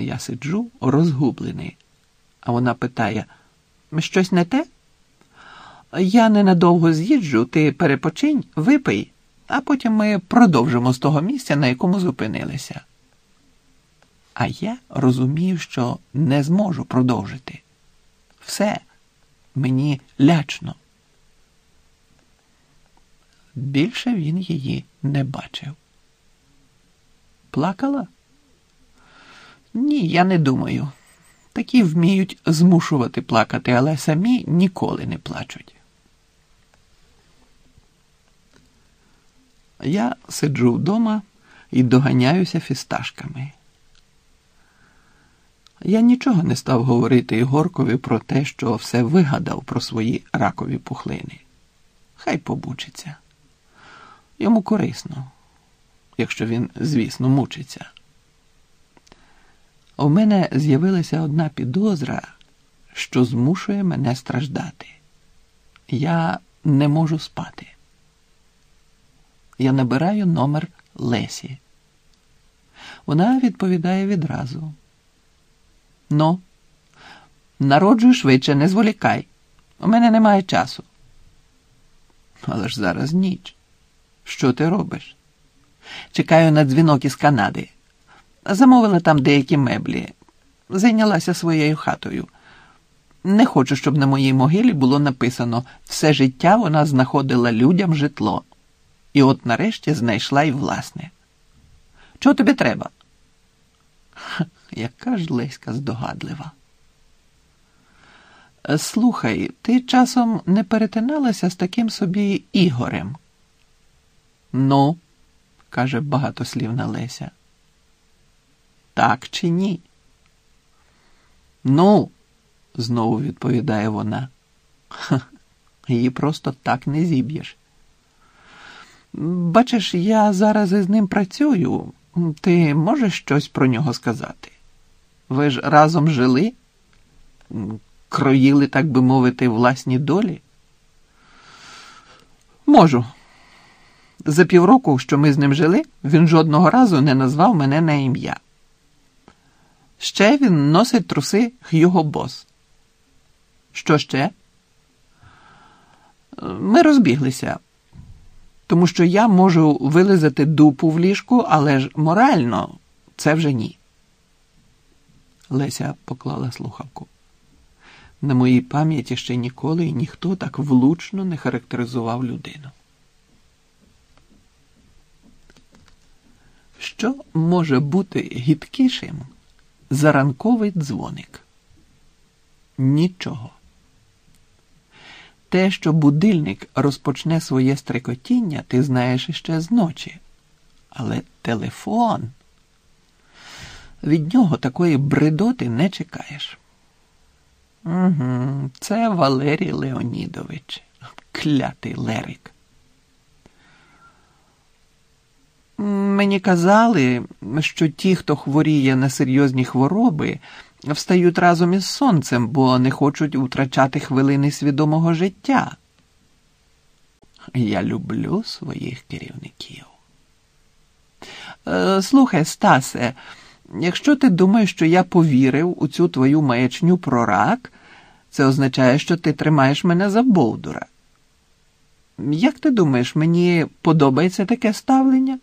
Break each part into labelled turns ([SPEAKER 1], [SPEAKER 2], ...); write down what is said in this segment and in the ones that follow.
[SPEAKER 1] Я сиджу розгублений, а вона питає: щось не те? Я ненадовго з'їжджу, ти перепочинь, випий, а потім ми продовжимо з того місця, на якому зупинилися. А я розумію, що не зможу продовжити. Все, мені лячно. Більше він її не бачив. Плакала? Ні, я не думаю. Такі вміють змушувати плакати, але самі ніколи не плачуть. Я сиджу вдома і доганяюся фісташками. Я нічого не став говорити Ігоркові про те, що все вигадав про свої ракові пухлини. Хай побучиться. Йому корисно, якщо він, звісно, мучиться. У мене з'явилася одна підозра, що змушує мене страждати. Я не можу спати. Я набираю номер Лесі. Вона відповідає відразу. Ну, народжуй швидше, не зволікай. У мене немає часу. Але ж зараз ніч. Що ти робиш? Чекаю на дзвінок із Канади. Замовила там деякі меблі. Зайнялася своєю хатою. Не хочу, щоб на моїй могилі було написано все життя вона знаходила людям житло. І от нарешті знайшла й власне. Чого тобі треба? Ха, яка ж Леська здогадлива. Слухай, ти часом не перетиналася з таким собі Ігорем? Ну, каже багатослівна Леся. Так чи ні? Ну, знову відповідає вона. Ха, її просто так не зіб'єш. Бачиш, я зараз із ним працюю. Ти можеш щось про нього сказати? Ви ж разом жили? Кроїли, так би мовити, власні долі? Можу. За півроку, що ми з ним жили, він жодного разу не назвав мене на ім'я. Ще він носить труси Х'юго Бос. Що ще? Ми розбіглися, тому що я можу вилизати дупу в ліжку, але ж морально це вже ні. Леся поклала слухавку. На моїй пам'яті ще ніколи і ніхто так влучно не характеризував людину. Що може бути гідкішим за ранковий дзвоник? Нічого. Те, що будильник розпочне своє стрекотіння, ти знаєш іще зночі. Але телефон від нього такої бредоти не чекаєш. Угу, Це Валерій Леонідович, клятий Лерик. Мені казали, що ті, хто хворіє на серйозні хвороби, встають разом із сонцем, бо не хочуть втрачати хвилини свідомого життя. Я люблю своїх керівників. Е, слухай, Стасе, якщо ти думаєш, що я повірив у цю твою маячню про рак, це означає, що ти тримаєш мене за бовдура. Як ти думаєш, мені подобається таке ставлення?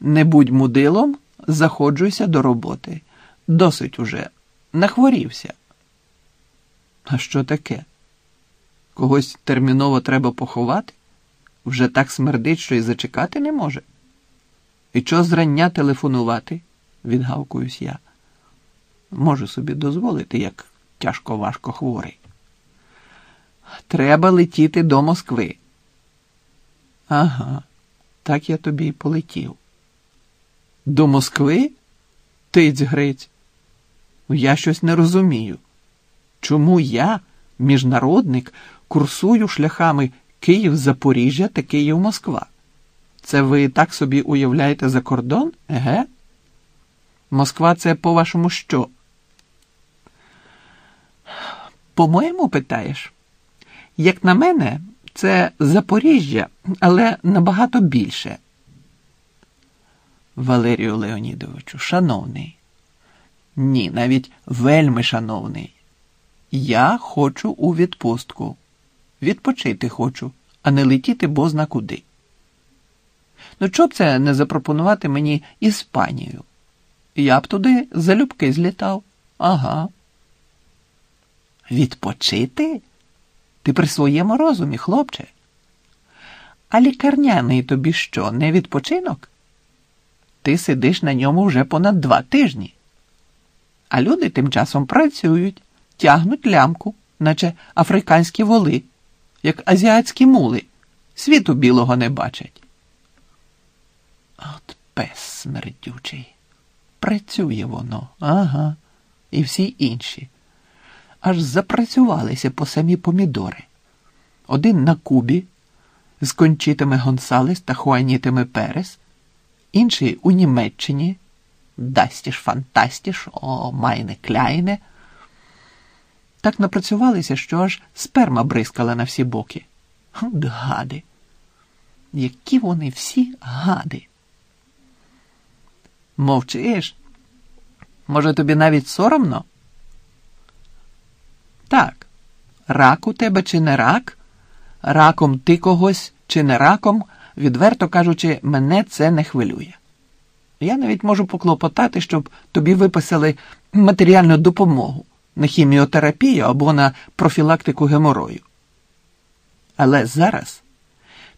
[SPEAKER 1] Не будь мудилом, заходжуйся до роботи. Досить уже, нахворівся. А що таке? Когось терміново треба поховати? Вже так смердить, що й зачекати не може. І чого зрання телефонувати? відгавкуюсь я. Можу собі дозволити, як тяжко важко хворий. Треба летіти до Москви. Ага, так я тобі й полетів. До Москви? Тиць Гриць. Я щось не розумію. Чому я, міжнародник, курсую шляхами Київ-Запоріжжя та Київ-Москва? Це ви так собі уявляєте за кордон? Еге? Москва це по-вашому що? По-моєму, питаєш? Як на мене, це Запоріжжя, але набагато більше. Валерію Леонідовичу, шановний, Ні, навіть вельми шановний. Я хочу у відпустку. Відпочити хочу, а не летіти бозна куди. Ну, чоб це не запропонувати мені Іспанію? Я б туди залюбки злітав. Ага. Відпочити? Ти при своєму розумі, хлопче. А лікарняний тобі що, не відпочинок? Ти сидиш на ньому вже понад два тижні. А люди тим часом працюють, тягнуть лямку, наче африканські воли, як азіатські мули, світу білого не бачать. От пес смердючий. Працює воно, ага, і всі інші. Аж запрацювалися по самі помідори. Один на Кубі з кончитами Гонсалес та Хуанітами Перес, інший у Німеччині. Дастіш, фантастіш, о, майне кляйне. Так напрацювалися, що аж сперма бризкала на всі боки. Гади. Які вони всі гади. Мовчиш? Може, тобі навіть соромно? Так, рак у тебе чи не рак, раком ти когось чи не раком, відверто кажучи, мене це не хвилює. Я навіть можу поклопотати, щоб тобі виписали матеріальну допомогу на хіміотерапію або на профілактику геморою. Але зараз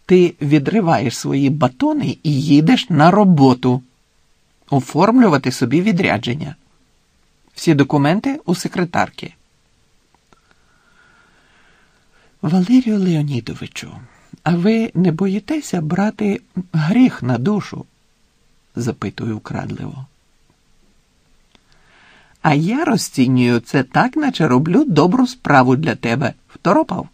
[SPEAKER 1] ти відриваєш свої батони і їдеш на роботу оформлювати собі відрядження. Всі документи у секретарки. Валерію Леонідовичу, а ви не боїтеся брати гріх на душу? запитую вкрадливо. А я розцінюю це так, наче роблю добру справу для тебе. Второпав?